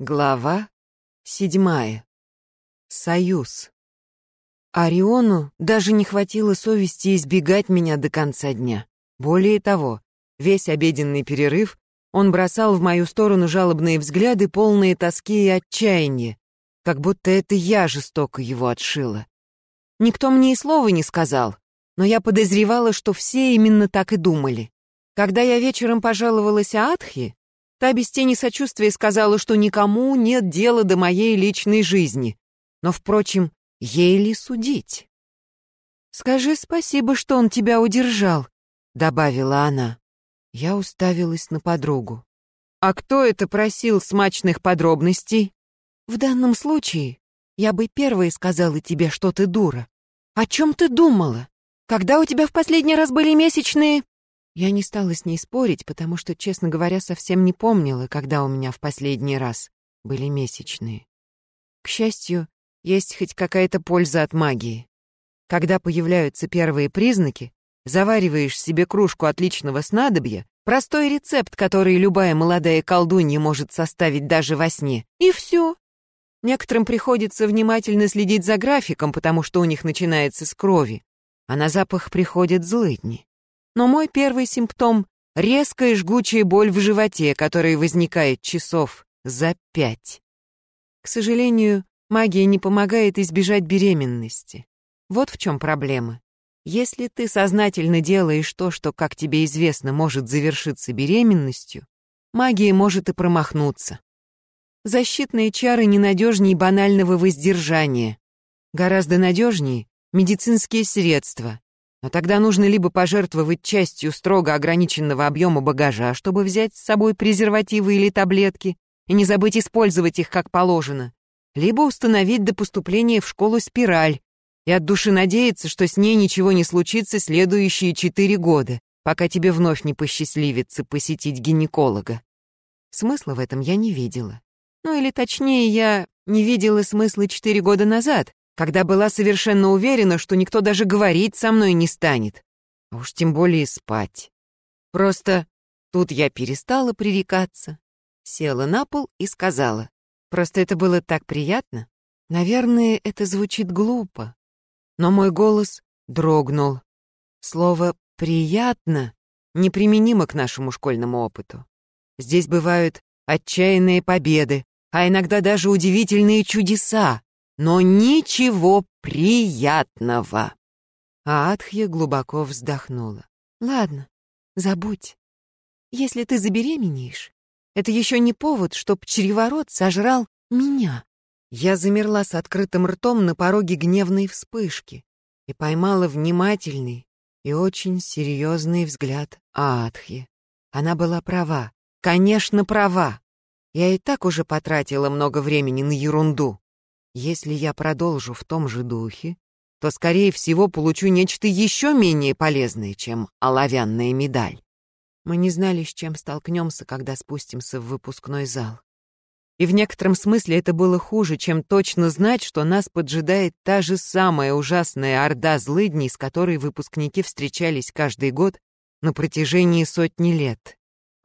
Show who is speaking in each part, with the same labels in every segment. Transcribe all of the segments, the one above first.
Speaker 1: Глава седьмая. Союз. Ориону даже не хватило совести избегать меня до конца дня. Более того, весь обеденный перерыв он бросал в мою сторону жалобные взгляды, полные тоски и отчаяния, как будто это я жестоко его отшила. Никто мне и слова не сказал, но я подозревала, что все именно так и думали. Когда я вечером пожаловалась Аатхе, Та без тени сочувствия сказала, что никому нет дела до моей личной жизни. Но, впрочем, ей ли судить? «Скажи спасибо, что он тебя удержал», — добавила она. Я уставилась на подругу. «А кто это просил смачных подробностей?» «В данном случае я бы первой сказала тебе, что ты дура. О чем ты думала? Когда у тебя в последний раз были месячные?» Я не стала с ней спорить, потому что, честно говоря, совсем не помнила, когда у меня в последний раз были месячные. К счастью, есть хоть какая-то польза от магии. Когда появляются первые признаки, завариваешь себе кружку отличного снадобья, простой рецепт, который любая молодая колдунья может составить даже во сне, и все. Некоторым приходится внимательно следить за графиком, потому что у них начинается с крови, а на запах приходят злыдни. Но мой первый симптом — резкая жгучая боль в животе, которая возникает часов за пять. К сожалению, магия не помогает избежать беременности. Вот в чем проблема. Если ты сознательно делаешь то, что, как тебе известно, может завершиться беременностью, магия может и промахнуться. Защитные чары ненадежнее банального воздержания. Гораздо надежнее медицинские средства, но тогда нужно либо пожертвовать частью строго ограниченного объема багажа, чтобы взять с собой презервативы или таблетки, и не забыть использовать их как положено, либо установить до поступления в школу спираль и от души надеяться, что с ней ничего не случится следующие четыре года, пока тебе вновь не посчастливится посетить гинеколога. Смысла в этом я не видела. Ну или точнее, я не видела смысла четыре года назад, когда была совершенно уверена, что никто даже говорить со мной не станет, а уж тем более спать. Просто тут я перестала пререкаться, села на пол и сказала, просто это было так приятно. Наверное, это звучит глупо, но мой голос дрогнул. Слово «приятно» неприменимо к нашему школьному опыту. Здесь бывают отчаянные победы, а иногда даже удивительные чудеса, но ничего приятного. А Адхья глубоко вздохнула. Ладно, забудь. Если ты забеременеешь, это еще не повод, чтоб чреворот сожрал меня. Я замерла с открытым ртом на пороге гневной вспышки и поймала внимательный и очень серьезный взгляд Аатхи. Она была права, конечно, права. Я и так уже потратила много времени на ерунду. Если я продолжу в том же духе, то, скорее всего, получу нечто еще менее полезное, чем оловянная медаль. Мы не знали, с чем столкнемся, когда спустимся в выпускной зал. И в некотором смысле это было хуже, чем точно знать, что нас поджидает та же самая ужасная орда злыдней, с которой выпускники встречались каждый год на протяжении сотни лет.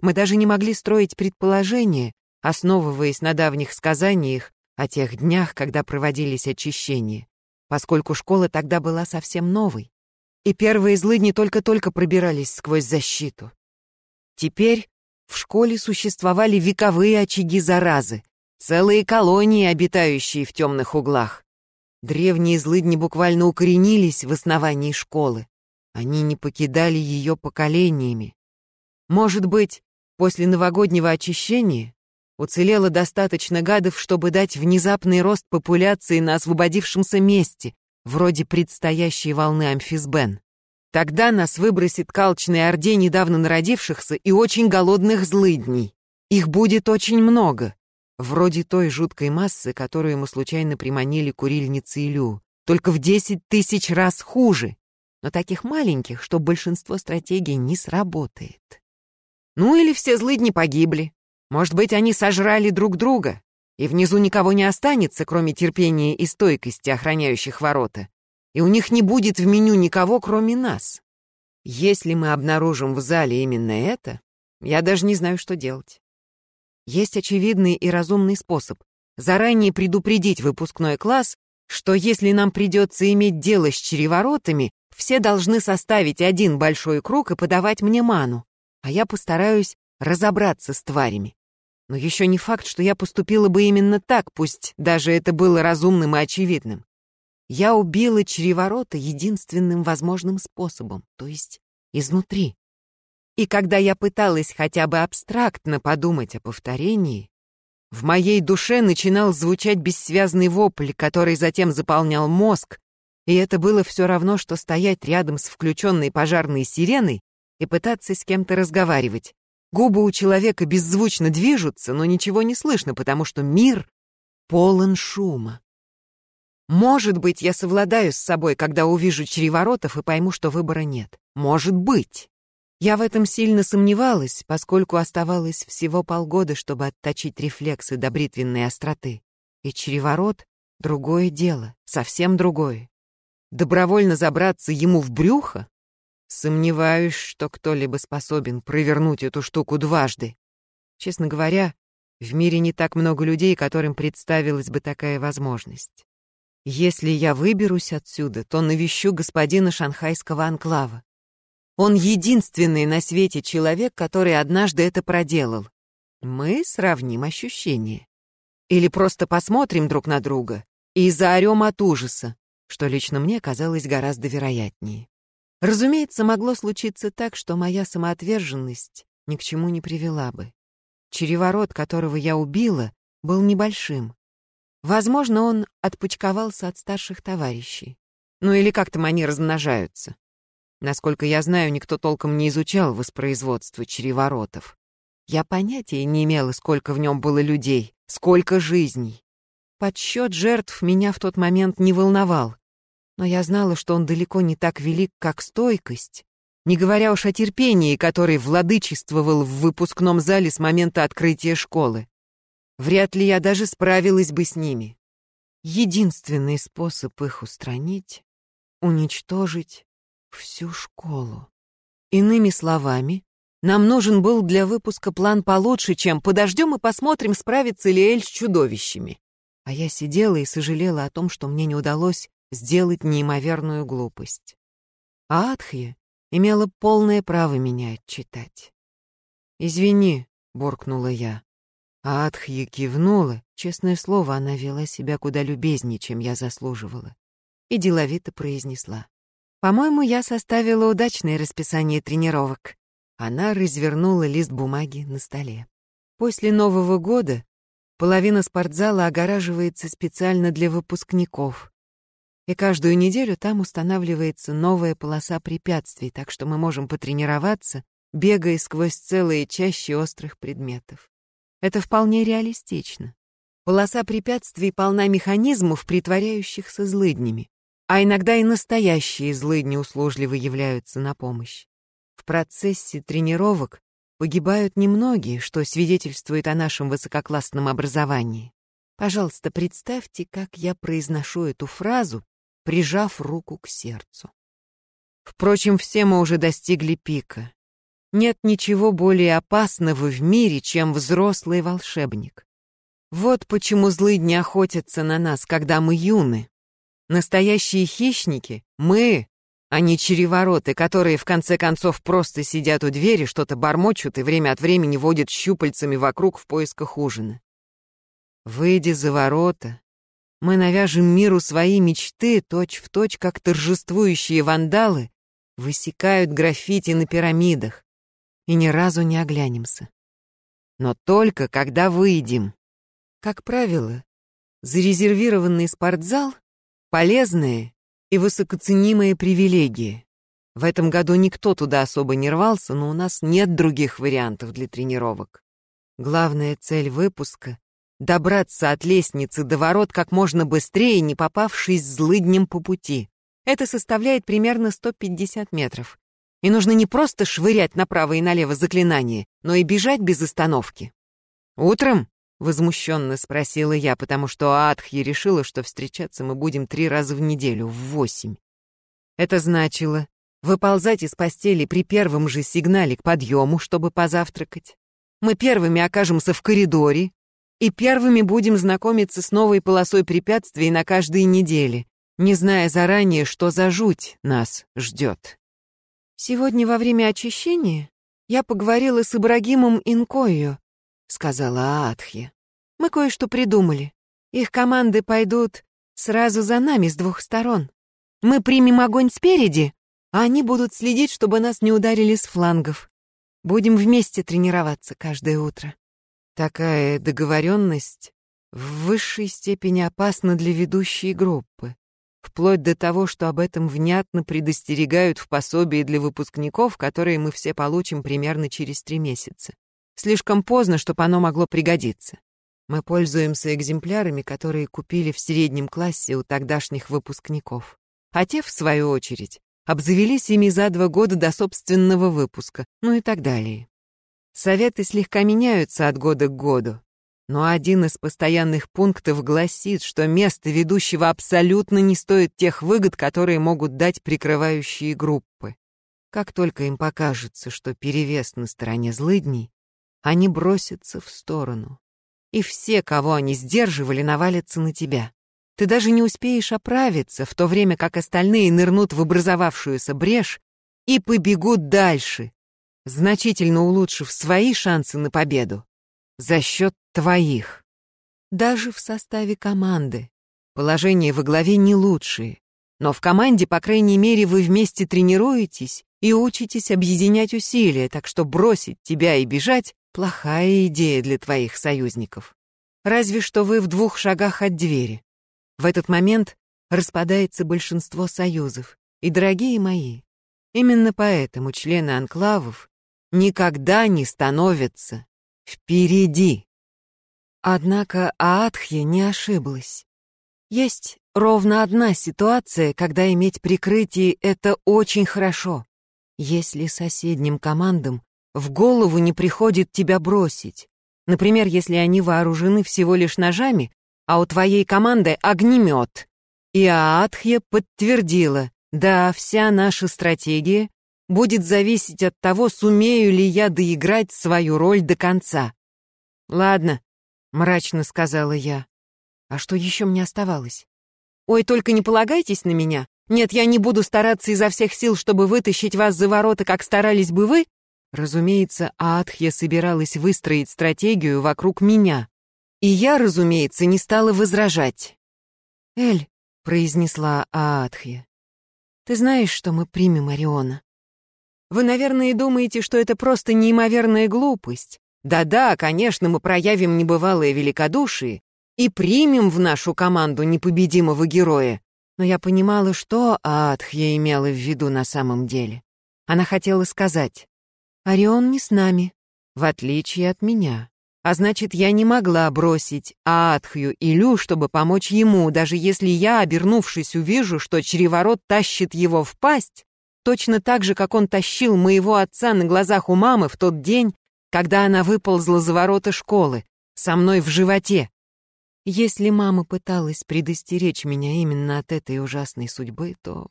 Speaker 1: Мы даже не могли строить предположения, основываясь на давних сказаниях о тех днях, когда проводились очищения, поскольку школа тогда была совсем новой, и первые злыдни только-только пробирались сквозь защиту. Теперь в школе существовали вековые очаги заразы, целые колонии, обитающие в темных углах. Древние злыдни буквально укоренились в основании школы. Они не покидали ее поколениями. Может быть, после новогоднего очищения Уцелело достаточно гадов, чтобы дать внезапный рост популяции на освободившемся месте, вроде предстоящей волны амфисбен. Тогда нас выбросит калчной орде недавно народившихся и очень голодных злыдней. Их будет очень много, вроде той жуткой массы, которую мы случайно приманили курильницы Илю, только в десять тысяч раз хуже, но таких маленьких, что большинство стратегий не сработает. Ну или все злыдни погибли, может быть, они сожрали друг друга, и внизу никого не останется, кроме терпения и стойкости охраняющих ворота, и у них не будет в меню никого, кроме нас. Если мы обнаружим в зале именно это, я даже не знаю, что делать. Есть очевидный и разумный способ — заранее предупредить выпускной класс, что если нам придется иметь дело с череворотами, все должны составить один большой круг и подавать мне ману, а я постараюсь разобраться с тварями. Но еще не факт, что я поступила бы именно так, пусть даже это было разумным и очевидным. Я убила череворота единственным возможным способом, то есть изнутри. И когда я пыталась хотя бы абстрактно подумать о повторении, в моей душе начинал звучать бессвязный вопль, который затем заполнял мозг, и это было все равно, что стоять рядом с включенной пожарной сиреной и пытаться с кем-то разговаривать. Губы у человека беззвучно движутся, но ничего не слышно, потому что мир полон шума. Может быть, я совладаю с собой, когда увижу чреворотов и пойму, что выбора нет. Может быть. Я в этом сильно сомневалась, поскольку оставалось всего полгода, чтобы отточить рефлексы до бритвенной остроты. И чреворот — другое дело, совсем другое добровольно забраться ему в брюхо? Сомневаюсь, что кто-либо способен провернуть эту штуку дважды. Честно говоря, в мире не так много людей, которым представилась бы такая возможность. Если я выберусь отсюда, то навещу господина шанхайского анклава. Он единственный на свете человек, который однажды это проделал. Мы сравним ощущения. Или просто посмотрим друг на друга и заорем от ужаса, что лично мне казалось гораздо вероятнее. Разумеется, могло случиться так, что моя самоотверженность ни к чему не привела бы. Череворот, которого я убила, был небольшим. Возможно, он отпочковался от старших товарищей. Ну или как там они размножаются. Насколько я знаю, никто толком не изучал воспроизводство череворотов. Я понятия не имела, сколько в нем было людей, сколько жизней. Подсчет жертв меня в тот момент не волновал но я знала, что он далеко не так велик, как стойкость, не говоря уж о терпении, который владычествовал в выпускном зале с момента открытия школы. Вряд ли я даже справилась бы с ними. Единственный способ их устранить — уничтожить всю школу. Иными словами, нам нужен был для выпуска план получше, чем «подождем и посмотрим, справится ли Эль с чудовищами». А я сидела и сожалела о том, что мне не удалось сделать неимоверную глупость. А Адхья имела полное право меня отчитать. «Извини», — буркнула я. А Адхья кивнула, честное слово, она вела себя куда любезнее, чем я заслуживала, и деловито произнесла. «По-моему, я составила удачное расписание тренировок». Она развернула лист бумаги на столе. После Нового года половина спортзала огораживается специально для выпускников, и каждую неделю там устанавливается новая полоса препятствий, так что мы можем потренироваться, бегая сквозь целые чащи острых предметов. Это вполне реалистично. Полоса препятствий полна механизмов, притворяющихся злыднями, а иногда и настоящие злыдни услужливо являются на помощь. В процессе тренировок погибают немногие, что свидетельствует о нашем высококлассном образовании. Пожалуйста, представьте, как я произношу эту фразу, прижав руку к сердцу. Впрочем, все мы уже достигли пика. Нет ничего более опасного в мире, чем взрослый волшебник. Вот почему злыдни охотятся на нас, когда мы юны. Настоящие хищники — мы, а не черевороты, которые в конце концов просто сидят у двери, что-то бормочут и время от времени водят щупальцами вокруг в поисках ужина. Выйдя за ворота, мы навяжем миру свои мечты, точь-в-точь, точь, как торжествующие вандалы высекают граффити на пирамидах, и ни разу не оглянемся. Но только когда выйдем. Как правило, зарезервированный спортзал — полезная и высокоценимая привилегия. В этом году никто туда особо не рвался, но у нас нет других вариантов для тренировок. Главная цель выпуска добраться от лестницы до ворот как можно быстрее, не попавшись злыднем по пути. Это составляет примерно 150 метров. И нужно не просто швырять направо и налево заклинания, но и бежать без остановки. «Утром?» — возмущенно спросила я, потому что Адхи решила, что встречаться мы будем три раза в неделю, в восемь. Это значило выползать из постели при первом же сигнале к подъему, чтобы позавтракать, Мы первыми окажемся в коридоре и первыми будем знакомиться с новой полосой препятствий на каждой неделе, не зная заранее, что за жуть нас ждет. Сегодня во время очищения я поговорила с Ибрагимом Инкою, сказала Аатхи. Мы кое-что придумали. Их команды пойдут сразу за нами с двух сторон. Мы примем огонь спереди, а они будут следить, чтобы нас не ударили с флангов. Будем вместе тренироваться каждое утро. Такая договоренность в высшей степени опасна для ведущей группы, вплоть до того, что об этом внятно предостерегают в пособии для выпускников, которые мы все получим примерно через три месяца. Слишком поздно, чтобы оно могло пригодиться. Мы пользуемся экземплярами, которые купили в среднем классе у тогдашних выпускников. А те, в свою очередь, обзавелись ими за два года до собственного выпуска, ну и так далее. Советы слегка меняются от года к году, но один из постоянных пунктов гласит, что место ведущего абсолютно не стоит тех выгод, которые могут дать прикрывающие группы. Как только им покажется, что перевес на стороне злыдней, они бросятся в сторону. И все, кого они сдерживали, навалятся на тебя. Ты даже не успеешь оправиться, в то время как остальные нырнут в образовавшуюся брешь и побегут дальше, значительно улучшив свои шансы на победу за счет твоих. Даже в составе команды положение во главе не лучшее, но в команде, по крайней мере, вы вместе тренируетесь и учитесь объединять усилия, так что бросить тебя и бежать — плохая идея для твоих союзников. Разве что вы в двух шагах от двери. В этот момент распадается большинство союзов. И, дорогие мои, именно поэтому члены анклавов никогда не становятся впереди. Однако Аатхья не ошиблась. Есть ровно одна ситуация, когда иметь прикрытие — это очень хорошо. Если соседним командам в голову не приходит тебя бросить. Например, если они вооружены всего лишь ножами, а у твоей команды огнемет. И Аатхья подтвердила, да, вся наша стратегия будет зависеть от того, сумею ли я доиграть свою роль до конца. Ладно, мрачно сказала я. А что еще мне оставалось? Ой, только не полагайтесь на меня. Нет, я не буду стараться изо всех сил, чтобы вытащить вас за ворота, как старались бы вы. Разумеется, Аатхья собиралась выстроить стратегию вокруг меня. И я, разумеется, не стала возражать. «Эль», — произнесла Аатхья, — «ты знаешь, что мы примем Ориона?» Вы, наверное, думаете, что это просто неимоверная глупость. Да-да, конечно, мы проявим небывалое великодушие и примем в нашу команду непобедимого героя. Но я понимала, что Аатхья имела в виду на самом деле. Она хотела сказать, «Орион не с нами, в отличие от меня». А значит, я не могла бросить Аатхью и чтобы помочь ему, даже если я, обернувшись, увижу, что чреворот тащит его в пасть, точно так же, как он тащил моего отца на глазах у мамы в тот день, когда она выползла за ворота школы, со мной в животе. Если мама пыталась предостеречь меня именно от этой ужасной судьбы, то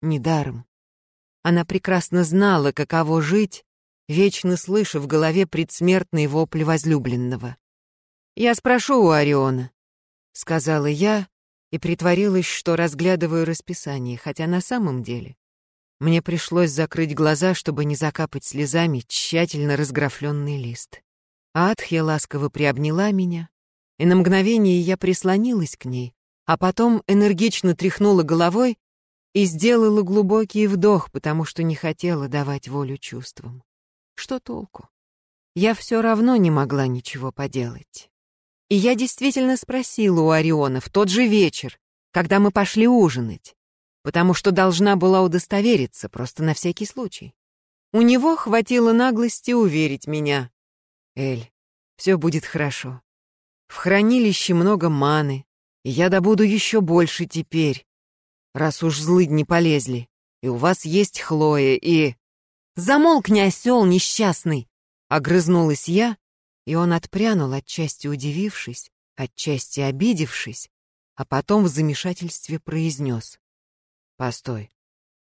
Speaker 1: недаром. Она прекрасно знала, каково жить вечно слыша в голове предсмертный вопль возлюбленного. «Я спрошу у Ориона», — сказала я и притворилась, что разглядываю расписание, хотя на самом деле мне пришлось закрыть глаза, чтобы не закапать слезами тщательно разграфленный лист. Адхья ласково приобняла меня, и на мгновение я прислонилась к ней, а потом энергично тряхнула головой и сделала глубокий вдох, потому что не хотела давать волю чувствам. Что толку? Я все равно не могла ничего поделать. И я действительно спросила у Ориона в тот же вечер, когда мы пошли ужинать, потому что должна была удостовериться, просто на всякий случай. У него хватило наглости уверить меня. «Эль, все будет хорошо. В хранилище много маны, и я добуду еще больше теперь, раз уж злыдь не полезли, и у вас есть Хлоя, и...» «Замолкни, осел несчастный!» — огрызнулась я, и он отпрянул, отчасти удивившись, отчасти обидевшись, а потом в замешательстве произнес. «Постой,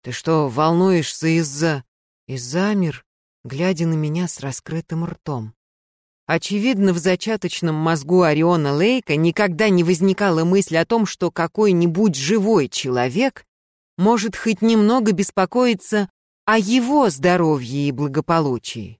Speaker 1: ты что, волнуешься из-за...» И замер, глядя на меня с раскрытым ртом. Очевидно, в зачаточном мозгу Ориона Лейка никогда не возникала мысль о том, что какой-нибудь живой человек может хоть немного беспокоиться о его здоровье и благополучии.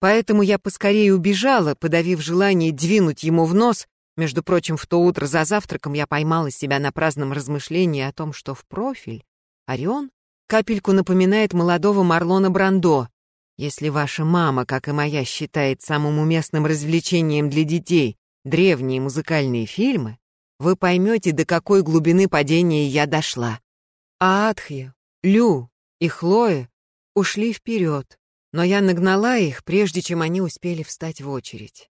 Speaker 1: Поэтому я поскорее убежала, подавив желание двинуть ему в нос. Между прочим, в то утро за завтраком я поймала себя на праздном размышлении о том, что в профиль Орион капельку напоминает молодого Марлона Брандо. Если ваша мама, как и моя, считает самым уместным развлечением для детей древние музыкальные фильмы, вы поймете, до какой глубины падения я дошла. А Атхья, Лю и Хлоя ушли вперед, но я нагнала их, прежде чем они успели встать в очередь.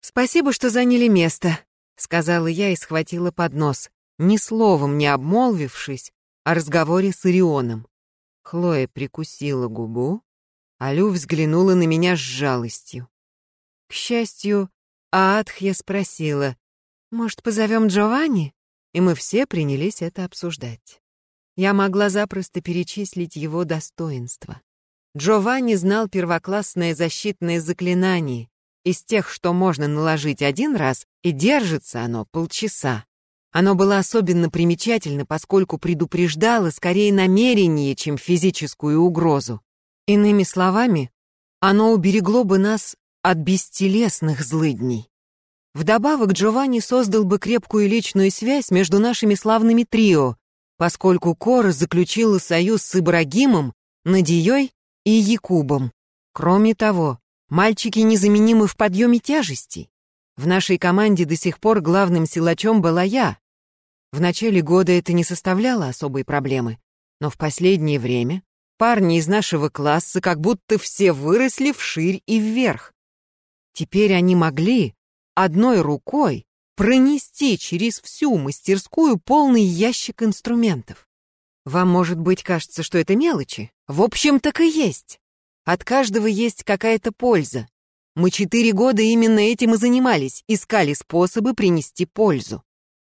Speaker 1: «Спасибо, что заняли место», — сказала я и схватила поднос, ни словом не обмолвившись о разговоре с Ирионом. Хлоя прикусила губу, а Лю взглянула на меня с жалостью. К счастью, Аатхья спросила, «Может, позовем Джованни?» И мы все принялись это обсуждать. Я могла запросто перечислить его достоинства. Джованни знал первоклассное защитное заклинание, из тех, что можно наложить один раз, и держится оно полчаса. Оно было особенно примечательно, поскольку предупреждало скорее намерение, чем физическую угрозу. Иными словами, оно уберегло бы нас от бестелесных злыдней. Вдобавок Джованни создал бы крепкую личную связь между нашими славными трио, поскольку Кора заключила союз с Ибрагимом, Надией и Якубом. Кроме того, мальчики незаменимы в подъеме тяжестей. В нашей команде до сих пор главным силачом была я. В начале года это не составляло особой проблемы, но в последнее время парни из нашего класса как будто все выросли вширь и вверх. Теперь они могли одной рукой пронести через всю мастерскую полный ящик инструментов. Вам, может быть, кажется, что это мелочи. В общем, так и есть. От каждого есть какая-то польза. Мы четыре года именно этим и занимались, искали способы принести пользу.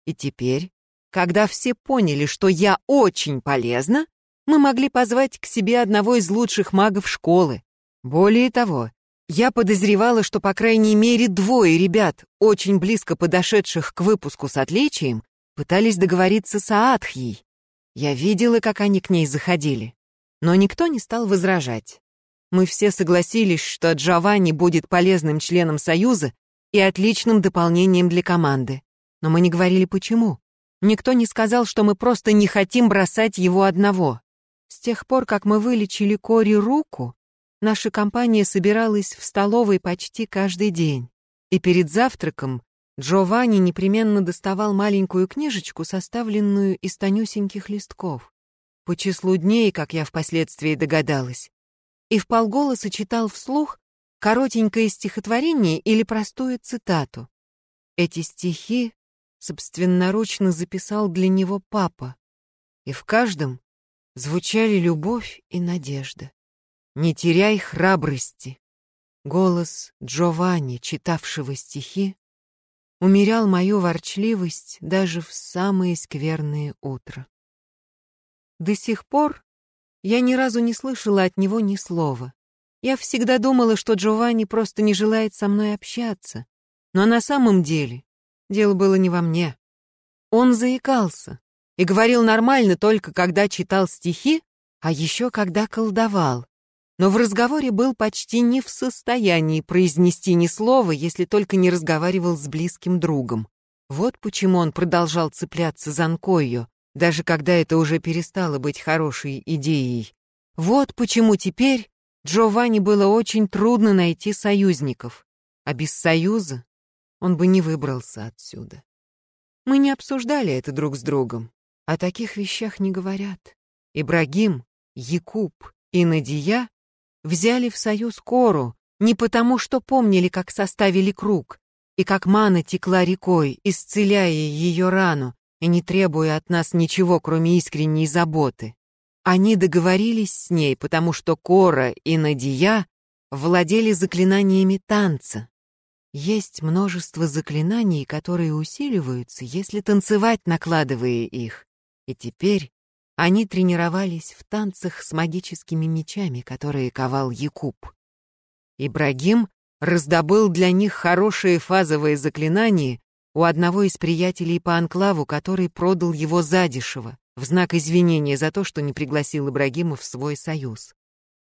Speaker 1: И теперь, когда все поняли, что я очень полезна, мы могли позвать к себе одного из лучших магов школы. Более того, я подозревала, что по крайней мере двое ребят, очень близко подошедших к выпуску с отличием, пытались договориться с Аатхьей. Я видела, как они к ней заходили. Но никто не стал возражать. Мы все согласились, что Джованни будет полезным членом Союза и отличным дополнением для команды. Но мы не говорили почему. Никто не сказал, что мы просто не хотим бросать его одного. С тех пор, как мы вылечили Кори руку, наша компания собиралась в столовой почти каждый день. И перед завтраком Джованни непременно доставал маленькую книжечку, составленную из тонюсеньких листков, по числу дней, как я впоследствии догадалась, и вполголоса читал вслух коротенькое стихотворение или простую цитату. Эти стихи собственноручно записал для него папа, и в каждом звучали любовь и надежда. «Не теряй храбрости». Голос Джованни, читавшего стихи, умерял мою ворчливость даже в самые скверные утра. До сих пор я ни разу не слышала от него ни слова. Я всегда думала, что Джованни просто не желает со мной общаться. Но на самом деле дело было не во мне. Он заикался и говорил нормально только когда читал стихи, а еще когда колдовал но в разговоре был почти не в состоянии произнести ни слова, если только не разговаривал с близким другом. Вот почему он продолжал цепляться за Нкойо, даже когда это уже перестало быть хорошей идеей. Вот почему теперь Джованни было очень трудно найти союзников, а без союза он бы не выбрался отсюда. Мы не обсуждали это друг с другом, о таких вещах не говорят. Ибрагим, Якуб и Надия взяли в союз Кору не потому, что помнили, как составили круг, и как мана текла рекой, исцеляя ее рану и не требуя от нас ничего, кроме искренней заботы. Они договорились с ней, потому что Кора и Надия владели заклинаниями танца. Есть множество заклинаний, которые усиливаются, если танцевать, накладывая их. И теперь они тренировались в танцах с магическими мечами, которые ковал Якуб. Ибрагим раздобыл для них хорошие фазовые заклинания у одного из приятелей по анклаву, который продал его задешево, в знак извинения за то, что не пригласил Ибрагима в свой союз.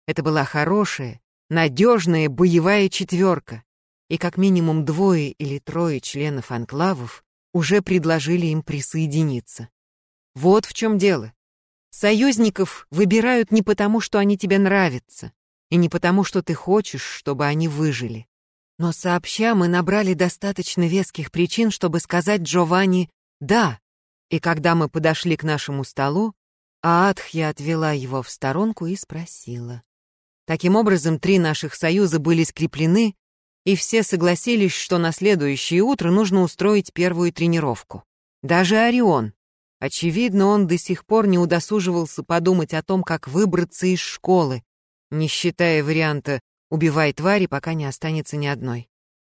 Speaker 1: Это была хорошая, надежная боевая четверка, и как минимум двое или трое членов анклавов уже предложили им присоединиться. Вот в чем дело. Союзников выбирают не потому, что они тебе нравятся, и не потому, что ты хочешь, чтобы они выжили. Но сообща мы набрали достаточно веских причин, чтобы сказать Джованни «да». И когда мы подошли к нашему столу, Аатхья отвела его в сторонку и спросила. Таким образом, три наших союза были скреплены, и все согласились, что на следующее утро нужно устроить первую тренировку. Даже Орион. Очевидно, он до сих пор не удосуживался подумать о том, как выбраться из школы, не считая варианта «убивай твари, пока не останется ни одной».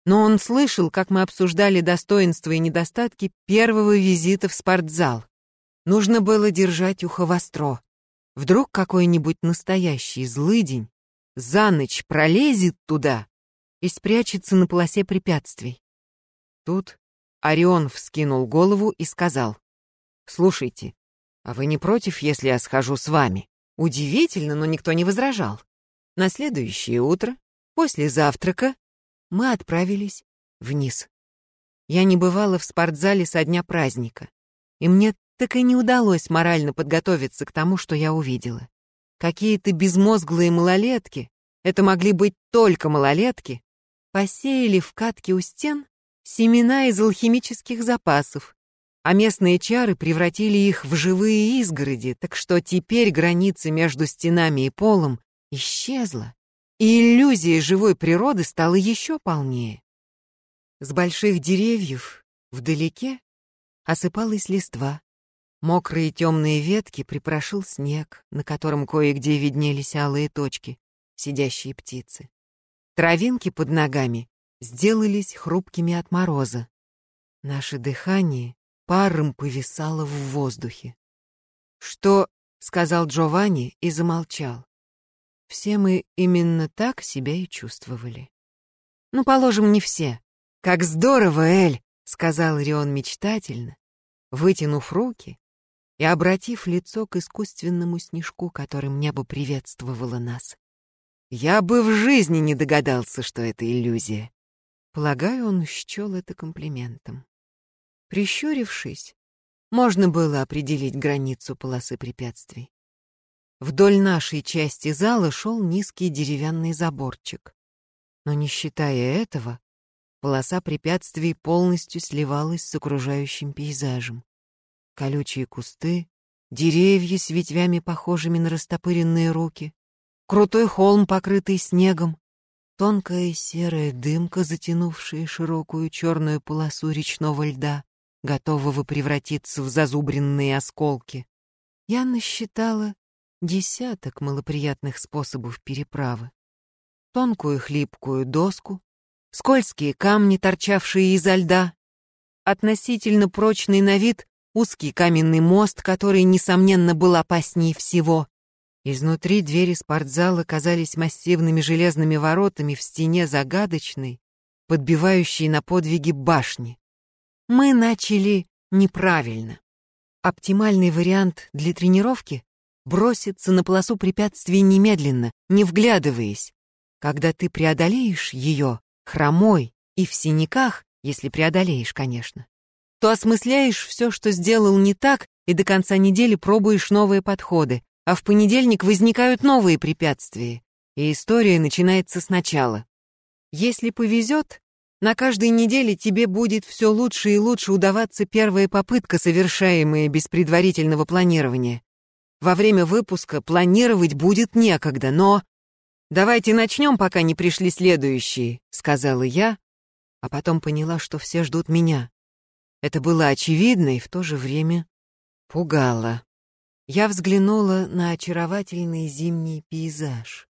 Speaker 1: Но он слышал, как мы обсуждали достоинства и недостатки первого визита в спортзал. Нужно было держать ухо востро. Вдруг какой-нибудь настоящий злыдень за ночь пролезет туда и спрячется на полосе препятствий. Тут Орион вскинул голову и сказал, «Слушайте, а вы не против, если я схожу с вами?» Удивительно, но никто не возражал. На следующее утро, после завтрака, мы отправились вниз. Я не бывала в спортзале со дня праздника, и мне так и не удалось морально подготовиться к тому, что я увидела. Какие-то безмозглые малолетки, это могли быть только малолетки, посеяли в катке у стен семена из алхимических запасов, а местные чары превратили их в живые изгороди, так что теперь граница между стенами и полом исчезла, и иллюзия живой природы стала еще полнее. С больших деревьев вдалеке осыпалась листва, мокрые темные ветки припорошил снег, на котором кое-где виднелись алые точки, сидящие птицы. Травинки под ногами сделались хрупкими от мороза. Наше дыхание паром повисало в воздухе. «Что?» — сказал Джованни и замолчал. Все мы именно так себя и чувствовали. «Ну, положим, не все. Как здорово, Эль!» — сказал Рион мечтательно, вытянув руки и обратив лицо к искусственному снежку, которым небо приветствовало нас. «Я бы в жизни не догадался, что это иллюзия». Полагаю, он счел это комплиментом. Прищурившись, можно было определить границу полосы препятствий. Вдоль нашей части зала шел низкий деревянный заборчик. Но не считая этого, полоса препятствий полностью сливалась с окружающим пейзажем. Колючие кусты, деревья с ветвями, похожими на растопыренные руки, крутой холм, покрытый снегом, тонкая серая дымка, затянувшая широкую черную полосу речного льда, готового превратиться в зазубренные осколки. Я насчитала десяток малоприятных способов переправы. Тонкую хлипкую доску, скользкие камни, торчавшие изо льда, относительно прочный на вид узкий каменный мост, который, несомненно, был опаснее всего. Изнутри двери спортзала казались массивными железными воротами в стене загадочной, подбивающей на подвиги башни. Мы начали неправильно. Оптимальный вариант для тренировки — броситься на полосу препятствий немедленно, не вглядываясь. Когда ты преодолеешь ее, хромой и в синяках, если преодолеешь, конечно, то осмысляешь все, что сделал не так, и до конца недели пробуешь новые подходы, а в понедельник возникают новые препятствия, и история начинается сначала. Если повезет, на каждой неделе тебе будет все лучше и лучше удаваться первая попытка, совершаемая без предварительного планирования. Во время выпуска планировать будет некогда, но... «Давайте начнем, пока не пришли следующие», — сказала я, а потом поняла, что все ждут меня. Это было очевидно и в то же время пугало. Я взглянула на очаровательный зимний пейзаж.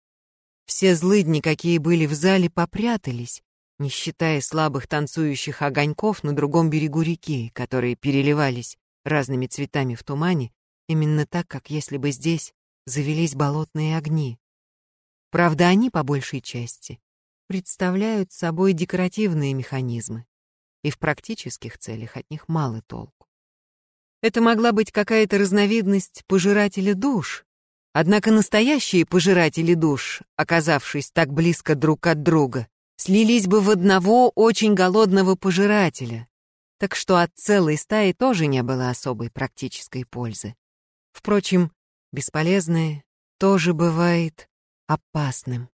Speaker 1: Все злыдни, какие были в зале, попрятались, не считая слабых танцующих огоньков на другом берегу реки, которые переливались разными цветами в тумане, именно так, как если бы здесь завелись болотные огни. Правда, они, по большей части, представляют собой декоративные механизмы, и в практических целях от них мало толку. Это могла быть какая-то разновидность пожирателя душ, однако настоящие пожиратели душ, оказавшись так близко друг от друга, слились бы в одного очень голодного пожирателя, так что от целой стаи тоже не было особой практической пользы. Впрочем, бесполезное тоже бывает опасным.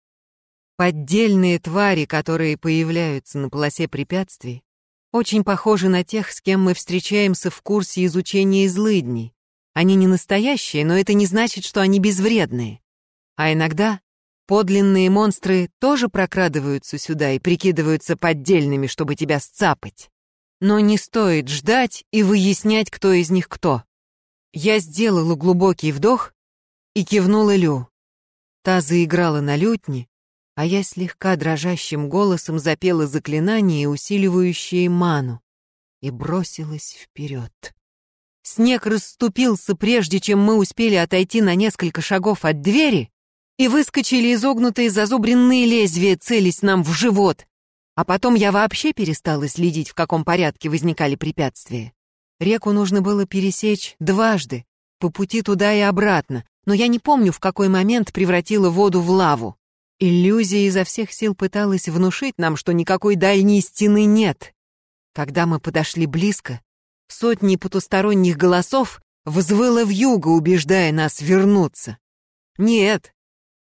Speaker 1: Поддельные твари, которые появляются на полосе препятствий, очень похожи на тех, с кем мы встречаемся в курсе изучения злыдней. Они не настоящие, но это не значит, что они безвредные. А иногда подлинные монстры тоже прокрадываются сюда и прикидываются поддельными, чтобы тебя сцапать. Но не стоит ждать и выяснять, кто из них кто. Я сделала глубокий вдох и кивнула Лю. Та заиграла на лютне, а я слегка дрожащим голосом запела заклинание, усиливающее ману, и бросилась вперед. Снег расступился, прежде чем мы успели отойти на несколько шагов от двери, и выскочили изогнутые зазубренные лезвия, целясь нам в живот. А потом я вообще перестала следить, в каком порядке возникали препятствия. Реку нужно было пересечь дважды, по пути туда и обратно, но я не помню, в какой момент превратила воду в лаву. Иллюзия изо всех сил пыталась внушить нам, что никакой дальней стены нет. Когда мы подошли близко, сотни потусторонних голосов взвыло вьюга, убеждая нас вернуться. Нет,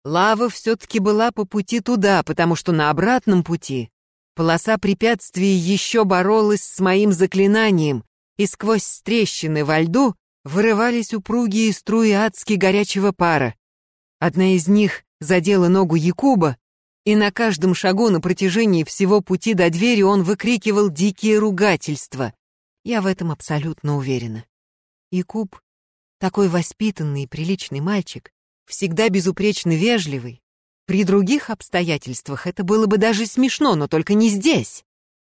Speaker 1: лава все-таки была по пути туда, потому что на обратном пути полоса препятствий еще боролась с моим заклинанием, и сквозь трещины во льду вырывались упругие струи адски горячего пара. Одна из них задела ногу Якуба, и на каждом шагу на протяжении всего пути до двери он выкрикивал дикие ругательства. Я в этом абсолютно уверена. Якуб, такой воспитанный и приличный мальчик, всегда безупречно вежливый. При других обстоятельствах это было бы даже смешно, но только не здесь.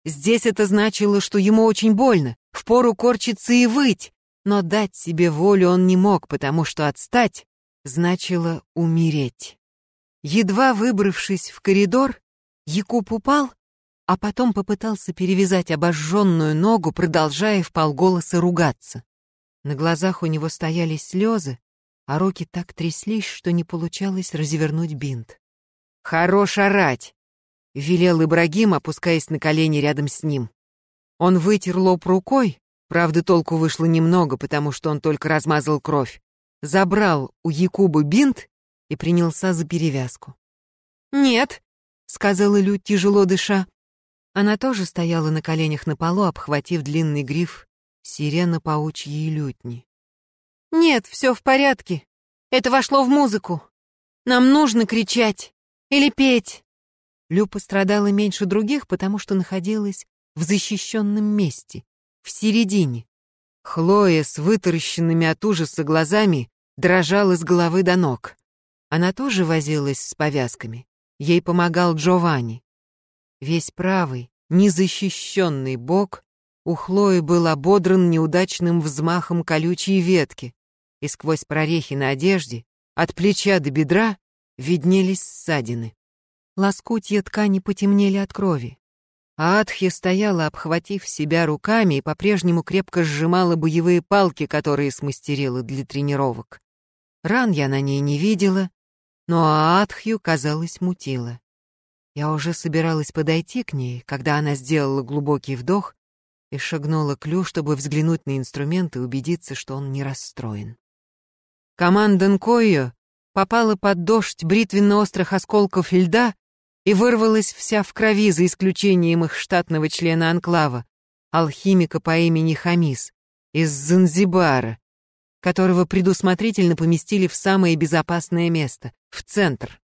Speaker 1: Здесь это значило, что ему очень больно, впору корчиться и выть, но дать себе волю он не мог, потому что отстать значило умереть. Едва выбравшись в коридор, Якуб упал, а потом попытался перевязать обожженную ногу, продолжая в полголоса ругаться. На глазах у него стояли слезы, а руки так тряслись, что не получалось развернуть бинт. «Хорош орать!» — велел Ибрагим, опускаясь на колени рядом с ним. Он вытер лоб рукой, Правда, толку вышло немного, потому что он только размазал кровь. Забрал у Якуба бинт и принялся за перевязку. «Нет», — сказала Лю, тяжело дыша. Она тоже стояла на коленях на полу, обхватив длинный гриф сирена паучьей лютни. «Нет, все в порядке. Это вошло в музыку. Нам нужно кричать или петь». Лю пострадала меньше других, потому что находилась в защищенном месте в середине. Хлоя с вытаращенными от ужаса глазами дрожала с головы до ног. Она тоже возилась с повязками. Ей помогал Джованни. Весь правый, незащищенный бок у Хлои был ободран неудачным взмахом колючей ветки, и сквозь прорехи на одежде, от плеча до бедра, виднелись ссадины. Лоскутья ткани потемнели от крови. А Адхи стояла, обхватив себя руками и по-прежнему крепко сжимала боевые палки, которые смастерила для тренировок. Ран я на ней не видела, но Адхью, казалось, мутила. Я уже собиралась подойти к ней, когда она сделала глубокий вдох и шагнула к Лю, чтобы взглянуть на инструмент и убедиться, что он не расстроен. Команда Нкойо попала под дождь бритвенно-острых осколков льда и вырвалась вся в крови, за исключением их штатного члена анклава, алхимика по имени Хамис, из Занзибара, которого предусмотрительно поместили в самое безопасное место, в центр.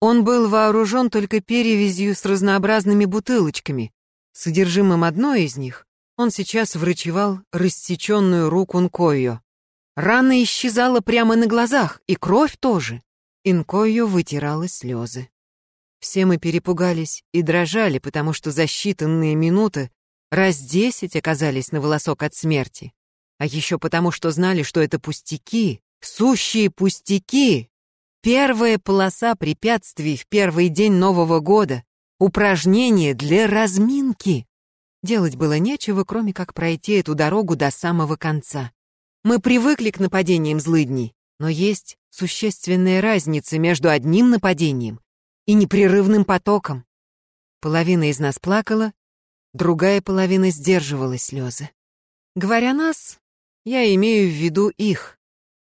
Speaker 1: Он был вооружен только перевязью с разнообразными бутылочками. Содержимым одной из них он сейчас врачевал рассеченную руку Нкойо. Рана исчезала прямо на глазах, и кровь тоже. Инкойо вытирала слезы. Все мы перепугались и дрожали, потому что за считанные минуты раз десять оказались на волосок от смерти. А еще потому, что знали, что это пустяки, сущие пустяки. Первая полоса препятствий в первый день Нового года, упражнение для разминки. Делать было нечего, кроме как пройти эту дорогу до самого конца. Мы привыкли к нападениям злыдней, но есть существенная разница между одним нападением и непрерывным потоком. Половина из нас плакала, другая половина сдерживала слезы. Говоря нас, я имею в виду их.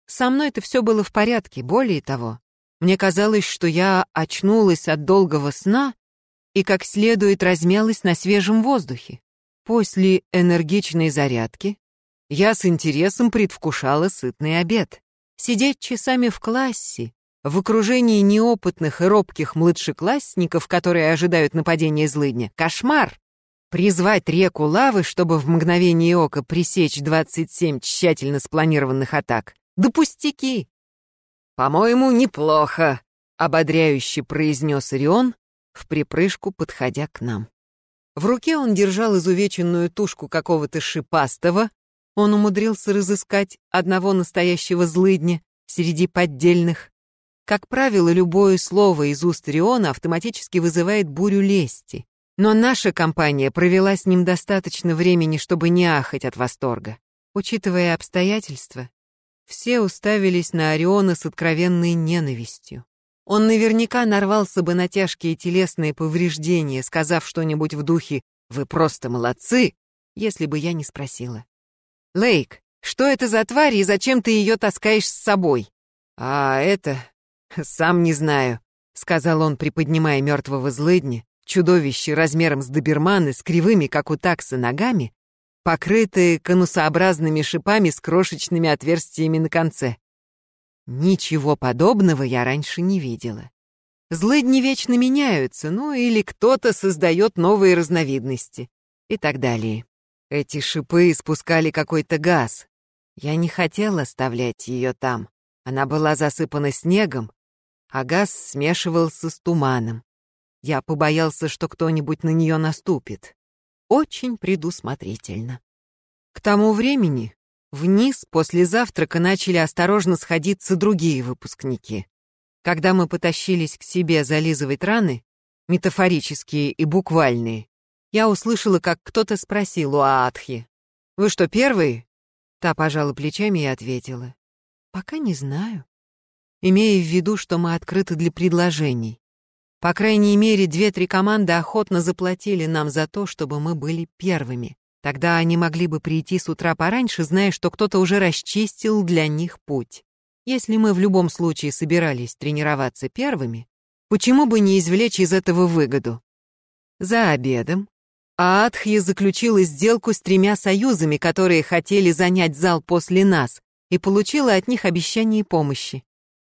Speaker 1: Со мной-то все было в порядке, более того. Мне казалось, что я очнулась от долгого сна и как следует размялась на свежем воздухе. После энергичной зарядки я с интересом предвкушала сытный обед. Сидеть часами в классе, в окружении неопытных и робких младшеклассников, которые ожидают нападения злыдня, кошмар. Призвать реку лавы, чтобы в мгновение ока пресечь 27 тщательно спланированных атак. Да пустяки! «По-моему, неплохо», — ободряюще произнес Орион, в припрыжку подходя к нам. В руке он держал изувеченную тушку какого-то шипастого. Он умудрился разыскать одного настоящего злыдня среди поддельных. Как правило, любое слово из уст Риона автоматически вызывает бурю лести. Но наша компания провела с ним достаточно времени, чтобы не ахать от восторга. Учитывая обстоятельства, все уставились на Ориона с откровенной ненавистью. Он наверняка нарвался бы на тяжкие телесные повреждения, сказав что-нибудь в духе «Вы просто молодцы», если бы я не спросила. «Лейк, что это за тварь и зачем ты ее таскаешь с собой?» «А это... сам не знаю», — сказал он, приподнимая мертвого злыдня, чудовище размером с доберманы, с кривыми, как у такса, ногами, покрытые конусообразными шипами с крошечными отверстиями на конце. Ничего подобного я раньше не видела. Злыдни вечно меняются, ну или кто-то создает новые разновидности и так далее. Эти шипы испускали какой-то газ. Я не хотела оставлять ее там. Она была засыпана снегом, а газ смешивался с туманом. Я побоялся, что кто-нибудь на нее наступит. Очень предусмотрительно. К тому времени Вниз после завтрака начали осторожно сходиться другие выпускники. Когда мы потащились к себе зализывать раны, метафорические и буквальные, я услышала, как кто-то спросил у Аатхи. «Вы что, первые?» Та пожала плечами и ответила. «Пока не знаю». Имея в виду, что мы открыты для предложений. По крайней мере, две-три команды охотно заплатили нам за то, чтобы мы были первыми. Тогда они могли бы прийти с утра пораньше, зная, что кто-то уже расчистил для них путь. Если мы в любом случае собирались тренироваться первыми, почему бы не извлечь из этого выгоду? За обедом Аадхья заключила сделку с тремя союзами, которые хотели занять зал после нас, и получила от них обещание помощи.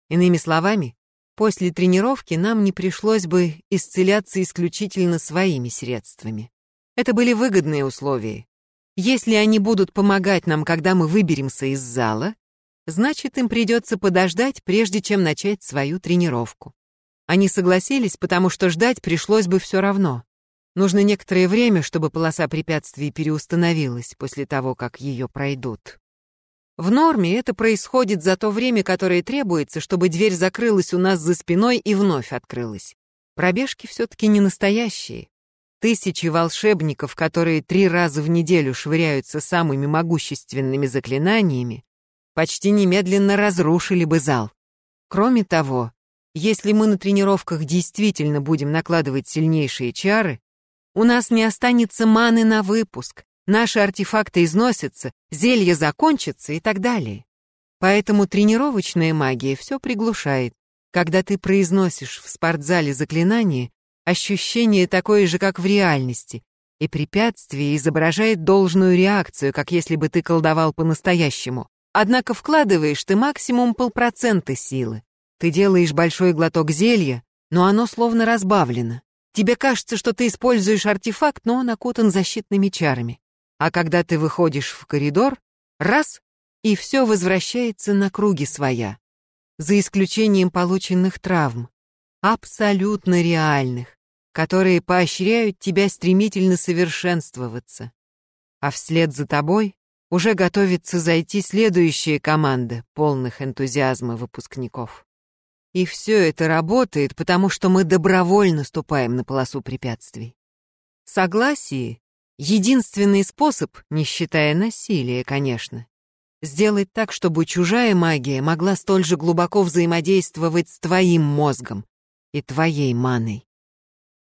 Speaker 1: Иными словами, после тренировки нам не пришлось бы исцеляться исключительно своими средствами. Это были выгодные условия, если они будут помогать нам, когда мы выберемся из зала, значит, им придется подождать, прежде чем начать свою тренировку. Они согласились, потому что ждать пришлось бы все равно. Нужно некоторое время, чтобы полоса препятствий переустановилась после того, как ее пройдут. В норме это происходит за то время, которое требуется, чтобы дверь закрылась у нас за спиной и вновь открылась. Пробежки все-таки не настоящие. Тысячи волшебников, которые три раза в неделю швыряются самыми могущественными заклинаниями, почти немедленно разрушили бы зал. Кроме того, если мы на тренировках действительно будем накладывать сильнейшие чары, у нас не останется маны на выпуск, наши артефакты износятся, зелья закончатся и так далее. Поэтому тренировочная магия все приглушает. Когда ты произносишь в спортзале заклинание, Ощущение такое же, как в реальности, и препятствие изображает должную реакцию, как если бы ты колдовал по-настоящему. Однако вкладываешь ты максимум полпроцента силы. Ты делаешь большой глоток зелья, но оно словно разбавлено. Тебе кажется, что ты используешь артефакт, но он окутан защитными чарами. А когда ты выходишь в коридор, раз, и все возвращается на круги своя. За исключением полученных травм, абсолютно реальных, которые поощряют тебя стремительно совершенствоваться. А вслед за тобой уже готовится зайти следующая команда полных энтузиазма выпускников. И все это работает, потому что мы добровольно ступаем на полосу препятствий. Согласие — единственный способ, не считая насилия, конечно, сделать так, чтобы чужая магия могла столь же глубоко взаимодействовать с твоим мозгом и твоей маной.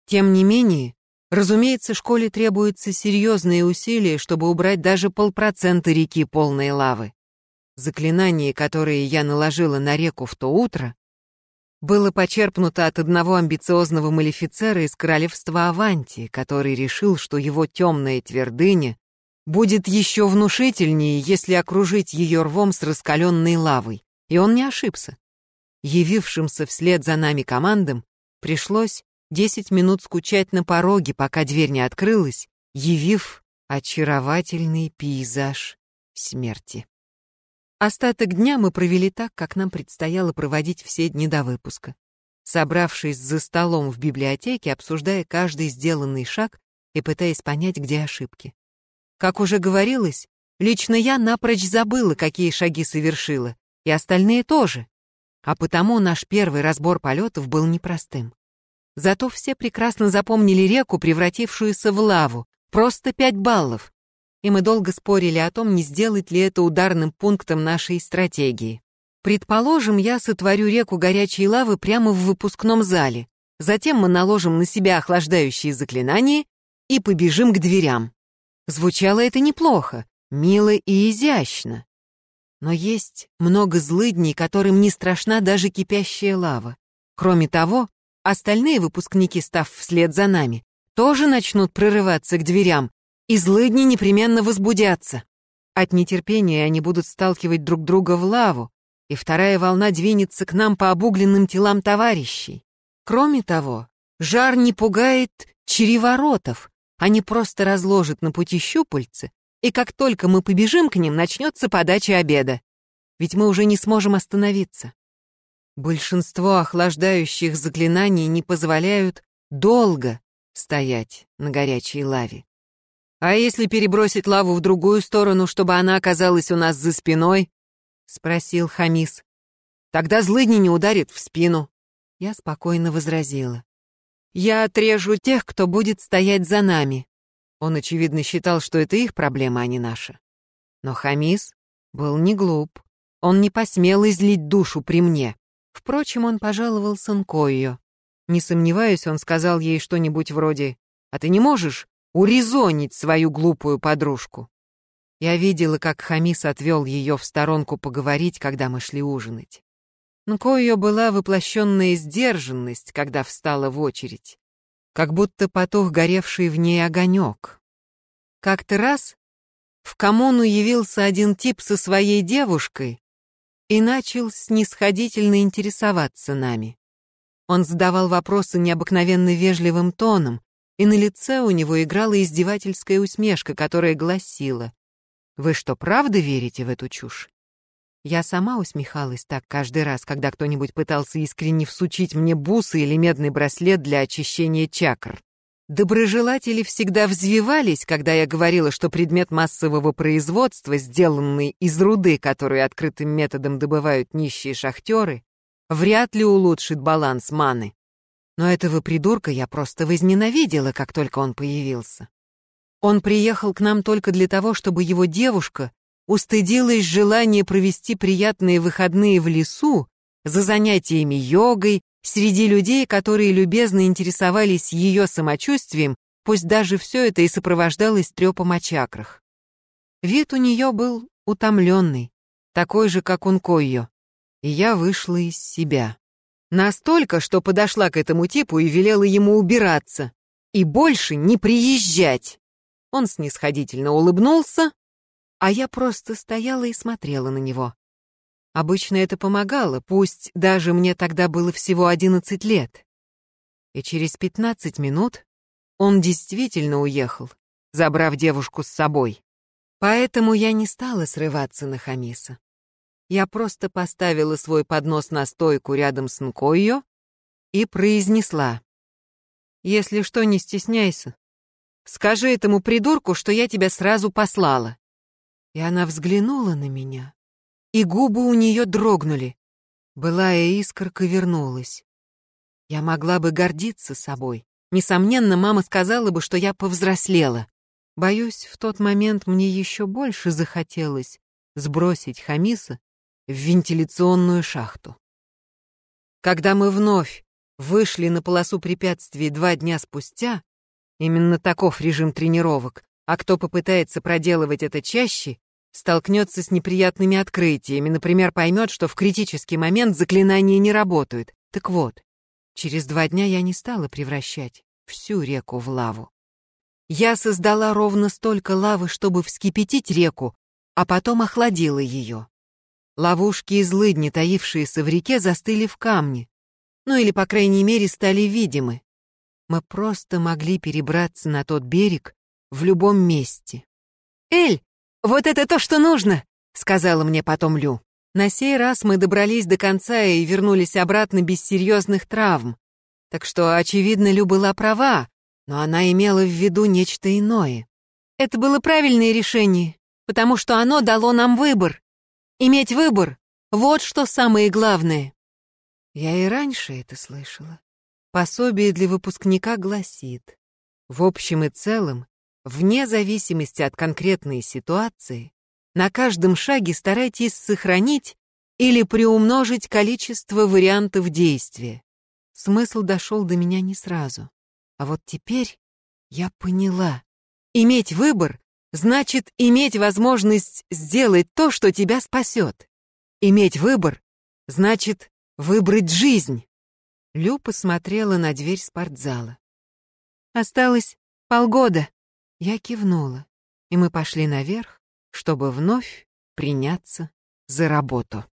Speaker 1: Тем не менее, разумеется, школе требуются серьезные усилия, чтобы убрать даже полпроцента реки полной лавы. Заклинание, которое я наложила на реку в то утро, было почерпнуто от одного амбициозного малефицера из королевства Аванти, который решил, что его темная твердыня будет еще внушительнее, если окружить ее рвом с раскаленной лавой. И он не ошибся. Явившимся вслед за нами командам пришлось десять минут скучать на пороге, пока дверь не открылась, явив очаровательный пейзаж смерти. Остаток дня мы провели так, как нам предстояло проводить все дни до выпуска. Собравшись за столом в библиотеке, обсуждая каждый сделанный шаг и пытаясь понять, где ошибки. Как уже говорилось, лично я напрочь забыла, какие шаги совершила, и остальные тоже. А потому наш первый разбор полетов был непростым. Зато все прекрасно запомнили реку, превратившуюся в лаву. Просто пять баллов и мы долго спорили о том, не сделать ли это ударным пунктом нашей стратегии. Предположим, я сотворю реку горячей лавы прямо в выпускном зале. Затем мы наложим на себя охлаждающие заклинания и побежим к дверям. Звучало это неплохо, мило и изящно. Но есть много злыдней, которым не страшна даже кипящая лава. Кроме того, остальные выпускники, став вслед за нами, тоже начнут прорываться к дверям, и злыдни непременно возбудятся. От нетерпения они будут сталкивать друг друга в лаву, и вторая волна двинется к нам по обугленным телам товарищей. Кроме того, жар не пугает череворотов, они просто разложат на пути щупальцы, и как только мы побежим к ним, начнется подача обеда. Ведь мы уже не сможем остановиться. Большинство охлаждающих заклинаний не позволяют долго стоять на горячей лаве. «А если перебросить лаву в другую сторону, чтобы она оказалась у нас за спиной?» — спросил Хамис. «Тогда злыдни не ударит в спину». Я спокойно возразила. «Я отрежу тех, кто будет стоять за нами». Он, очевидно, считал, что это их проблема, а не наша. Но Хамис был не глуп. Он не посмел излить душу при мне. Впрочем, он пожаловал Санкойо. Не сомневаюсь, он сказал ей что-нибудь вроде «А ты не можешь урезонить свою глупую подружку. Я видела, как Хамис отвел ее в сторонку поговорить, когда мы шли ужинать. ее была воплощенная сдержанность, когда встала в очередь, как будто потух горевший в ней огонек. Как-то раз в коммуну явился один тип со своей девушкой и начал снисходительно интересоваться нами. Он задавал вопросы необыкновенно вежливым тоном, и на лице у него играла издевательская усмешка, которая гласила «Вы что, правда верите в эту чушь?» Я сама усмехалась так каждый раз, когда кто-нибудь пытался искренне всучить мне бусы или медный браслет для очищения чакр. Доброжелатели всегда взвивались, когда я говорила, что предмет массового производства, сделанный из руды, которую открытым методом добывают нищие шахтеры, вряд ли улучшит баланс маны но этого придурка я просто возненавидела, как только он появился. Он приехал к нам только для того, чтобы его девушка устыдилась желания провести приятные выходные в лесу за занятиями йогой среди людей, которые любезно интересовались ее самочувствием, пусть даже все это и сопровождалось трепом о чакрах. Вид у нее был утомленный, такой же, как у Нкойо, и я вышла из себя. Настолько, что подошла к этому типу и велела ему убираться. И больше не приезжать. Он снисходительно улыбнулся, а я просто стояла и смотрела на него. Обычно это помогало, пусть даже мне тогда было всего одиннадцать лет. И через пятнадцать минут он действительно уехал, забрав девушку с собой. Поэтому я не стала срываться на Хамиса. Я просто поставила свой поднос на стойку рядом с Нкойо и произнесла. «Если что, не стесняйся. Скажи этому придурку, что я тебя сразу послала». И она взглянула на меня, и губы у нее дрогнули. Былая искорка вернулась. Я могла бы гордиться собой. Несомненно, мама сказала бы, что я повзрослела. Боюсь, в тот момент мне еще больше захотелось сбросить Хамиса в вентиляционную шахту. Когда мы вновь вышли на полосу препятствий два дня спустя, именно таков режим тренировок, а кто попытается проделывать это чаще, столкнется с неприятными открытиями, например, поймет, что в критический момент заклинания не работают. Так вот, через два дня я не стала превращать всю реку в лаву. Я создала ровно столько лавы, чтобы вскипятить реку, а потом охладила ее. Ловушки и злыдни, таившиеся в реке, застыли в камне. Ну или, по крайней мере, стали видимы. Мы просто могли перебраться на тот берег в любом месте. «Эль, вот это то, что нужно!» — сказала мне потом Лю. На сей раз мы добрались до конца и вернулись обратно без серьезных травм. Так что, очевидно, Лю была права, но она имела в виду нечто иное. Это было правильное решение, потому что оно дало нам выбор. Иметь выбор — вот что самое главное. Я и раньше это слышала. Пособие для выпускника гласит, в общем и целом, вне зависимости от конкретной ситуации, на каждом шаге старайтесь сохранить или приумножить количество вариантов действия. Смысл дошел до меня не сразу. А вот теперь я поняла. Иметь выбор значит иметь возможность сделать то, что тебя спасет. Иметь выбор значит выбрать жизнь. Лю посмотрела на дверь спортзала. Осталось полгода. Я кивнула, и мы пошли наверх, чтобы вновь приняться за работу.